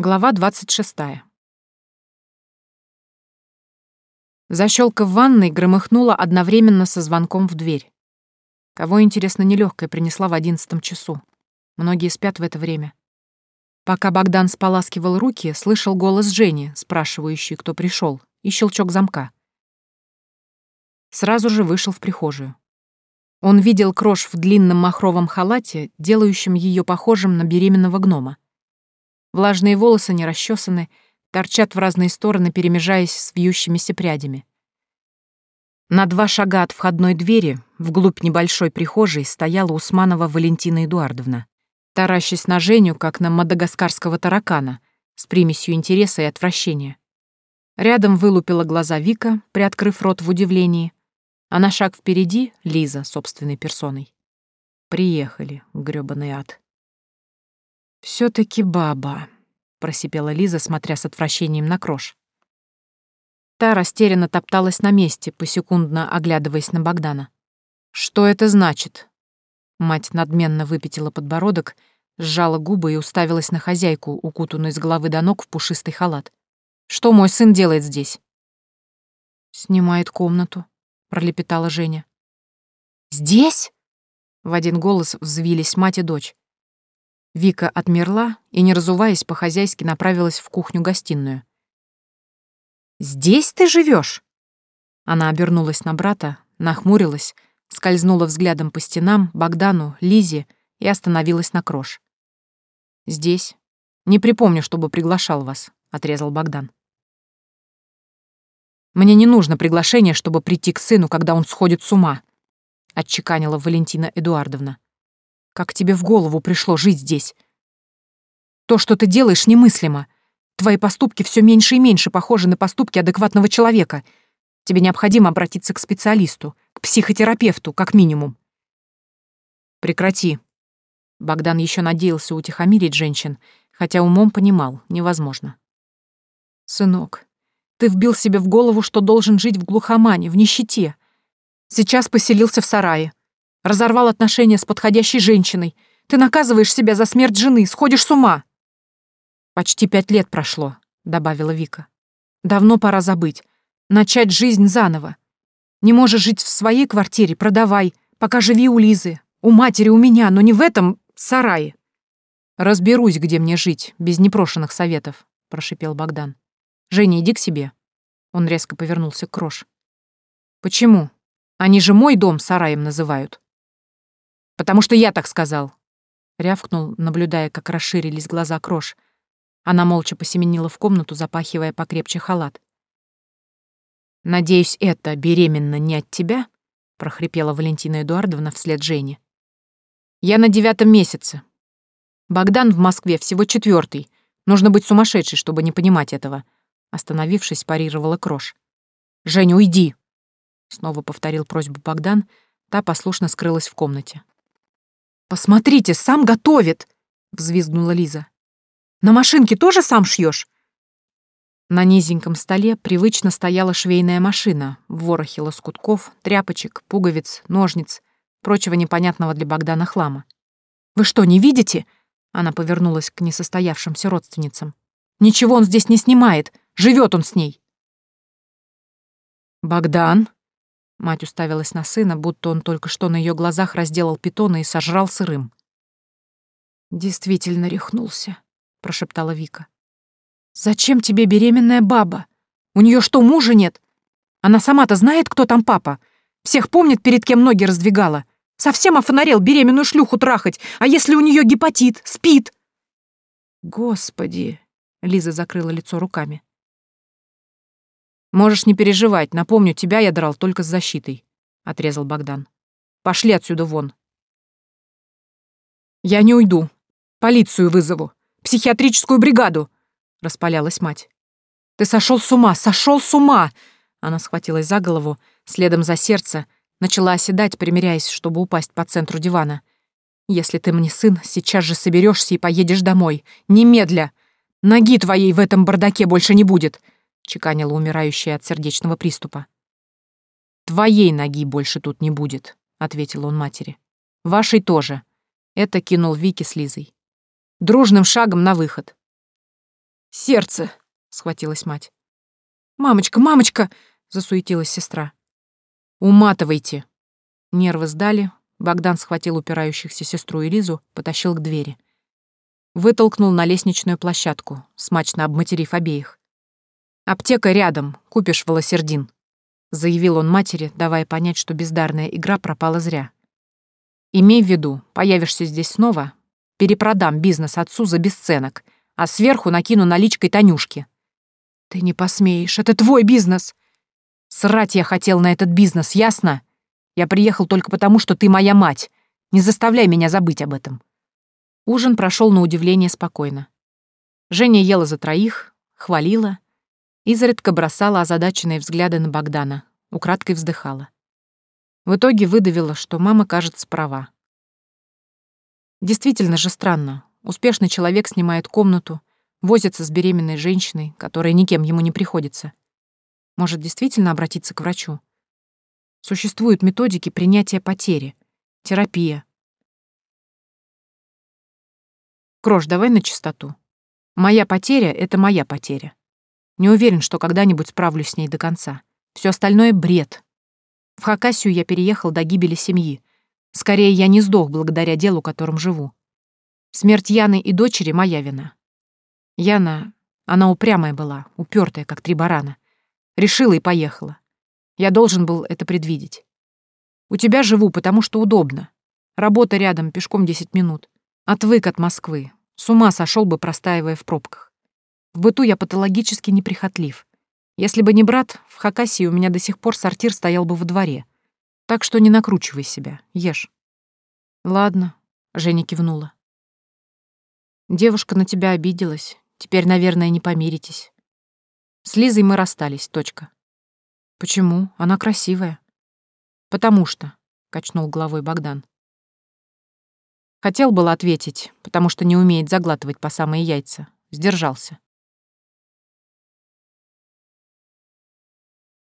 Глава 26. Защелка в ванной громыхнула одновременно со звонком в дверь. Кого, интересно, нелегкая принесла в одиннадцатом часу. Многие спят в это время. Пока Богдан споласкивал руки, слышал голос Жени, спрашивающий, кто пришел, и щелчок замка. Сразу же вышел в прихожую. Он видел крош в длинном махровом халате, делающем ее похожим на беременного гнома. Влажные волосы не расчесаны, торчат в разные стороны, перемежаясь с вьющимися прядями. На два шага от входной двери, вглубь небольшой прихожей, стояла Усманова Валентина Эдуардовна, таращась на Женю, как на мадагаскарского таракана, с примесью интереса и отвращения. Рядом вылупила глаза Вика, приоткрыв рот в удивлении, а на шаг впереди — Лиза собственной персоной. Приехали, грёбаный ад. Все таки баба», — просипела Лиза, смотря с отвращением на крош. Та растерянно топталась на месте, посекундно оглядываясь на Богдана. «Что это значит?» Мать надменно выпятила подбородок, сжала губы и уставилась на хозяйку, укутанную с головы до ног в пушистый халат. «Что мой сын делает здесь?» «Снимает комнату», — пролепетала Женя. «Здесь?» — в один голос взвились мать и дочь. Вика отмерла и, не разуваясь, по-хозяйски направилась в кухню-гостиную. «Здесь ты живешь? Она обернулась на брата, нахмурилась, скользнула взглядом по стенам, Богдану, Лизе и остановилась на крош. «Здесь. Не припомню, чтобы приглашал вас», — отрезал Богдан. «Мне не нужно приглашение, чтобы прийти к сыну, когда он сходит с ума», — отчеканила Валентина Эдуардовна. Как тебе в голову пришло жить здесь? То, что ты делаешь, немыслимо. Твои поступки все меньше и меньше похожи на поступки адекватного человека. Тебе необходимо обратиться к специалисту, к психотерапевту, как минимум. Прекрати. Богдан еще надеялся утихомирить женщин, хотя умом понимал, невозможно. Сынок, ты вбил себе в голову, что должен жить в глухомане, в нищете. Сейчас поселился в сарае разорвал отношения с подходящей женщиной. Ты наказываешь себя за смерть жены, сходишь с ума. Почти пять лет прошло, добавила Вика. Давно пора забыть. Начать жизнь заново. Не можешь жить в своей квартире, продавай. Пока живи у Лизы, у матери, у меня, но не в этом сарае. Разберусь, где мне жить, без непрошенных советов, прошипел Богдан. Женя, иди к себе. Он резко повернулся к Крош. Почему? Они же мой дом сараем называют. «Потому что я так сказал!» Рявкнул, наблюдая, как расширились глаза Крош. Она молча посеменила в комнату, запахивая покрепче халат. «Надеюсь, это беременно не от тебя?» — прохрипела Валентина Эдуардовна вслед Жене. «Я на девятом месяце. Богдан в Москве всего четвертый. Нужно быть сумасшедшей, чтобы не понимать этого». Остановившись, парировала Крош. «Женя, уйди!» Снова повторил просьбу Богдан, та послушно скрылась в комнате. «Посмотрите, сам готовит!» — взвизгнула Лиза. «На машинке тоже сам шьешь? На низеньком столе привычно стояла швейная машина в ворохе лоскутков, тряпочек, пуговиц, ножниц, прочего непонятного для Богдана хлама. «Вы что, не видите?» Она повернулась к несостоявшимся родственницам. «Ничего он здесь не снимает. Живет он с ней». «Богдан?» Мать уставилась на сына, будто он только что на ее глазах разделал питона и сожрал сырым. «Действительно рехнулся», — прошептала Вика. «Зачем тебе беременная баба? У нее что, мужа нет? Она сама-то знает, кто там папа? Всех помнит, перед кем ноги раздвигала? Совсем офонарел беременную шлюху трахать, а если у нее гепатит, спит?» «Господи!» — Лиза закрыла лицо руками. «Можешь не переживать, напомню, тебя я драл только с защитой», — отрезал Богдан. «Пошли отсюда вон». «Я не уйду. Полицию вызову. Психиатрическую бригаду», — распалялась мать. «Ты сошел с ума, сошел с ума!» Она схватилась за голову, следом за сердце, начала оседать, примиряясь, чтобы упасть по центру дивана. «Если ты мне сын, сейчас же соберешься и поедешь домой. Немедля! Ноги твоей в этом бардаке больше не будет чеканила умирающая от сердечного приступа. «Твоей ноги больше тут не будет», — ответил он матери. «Вашей тоже». Это кинул Вики с Лизой. «Дружным шагом на выход». Сердце!» — схватилась мать. «Мамочка, мамочка!» — засуетилась сестра. «Уматывайте!» Нервы сдали, Богдан схватил упирающихся сестру и Лизу, потащил к двери. Вытолкнул на лестничную площадку, смачно обматерив обеих. «Аптека рядом, купишь волосердин», — заявил он матери, давая понять, что бездарная игра пропала зря. «Имей в виду, появишься здесь снова, перепродам бизнес отцу за бесценок, а сверху накину наличкой Танюшки». «Ты не посмеешь, это твой бизнес!» «Срать я хотел на этот бизнес, ясно? Я приехал только потому, что ты моя мать. Не заставляй меня забыть об этом». Ужин прошел на удивление спокойно. Женя ела за троих, хвалила, изредка бросала озадаченные взгляды на Богдана, украдкой вздыхала. В итоге выдавила, что мама, кажется, права. Действительно же странно. Успешный человек снимает комнату, возится с беременной женщиной, которая никем ему не приходится. Может, действительно обратиться к врачу? Существуют методики принятия потери, терапия. Крош, давай на чистоту. Моя потеря — это моя потеря. Не уверен, что когда-нибудь справлюсь с ней до конца. Все остальное — бред. В Хакасию я переехал до гибели семьи. Скорее, я не сдох благодаря делу, которым живу. Смерть Яны и дочери — моя вина. Яна, она упрямая была, упертая, как три барана. Решила и поехала. Я должен был это предвидеть. У тебя живу, потому что удобно. Работа рядом, пешком 10 минут. Отвык от Москвы. С ума сошел бы, простаивая в пробках. В быту я патологически неприхотлив. Если бы не брат, в Хакасии у меня до сих пор сортир стоял бы во дворе. Так что не накручивай себя, ешь. Ладно, Женя кивнула. Девушка на тебя обиделась. Теперь, наверное, не помиритесь. С Лизой мы расстались, точка. Почему? Она красивая. Потому что, качнул головой Богдан. Хотел было ответить, потому что не умеет заглатывать по самые яйца. Сдержался.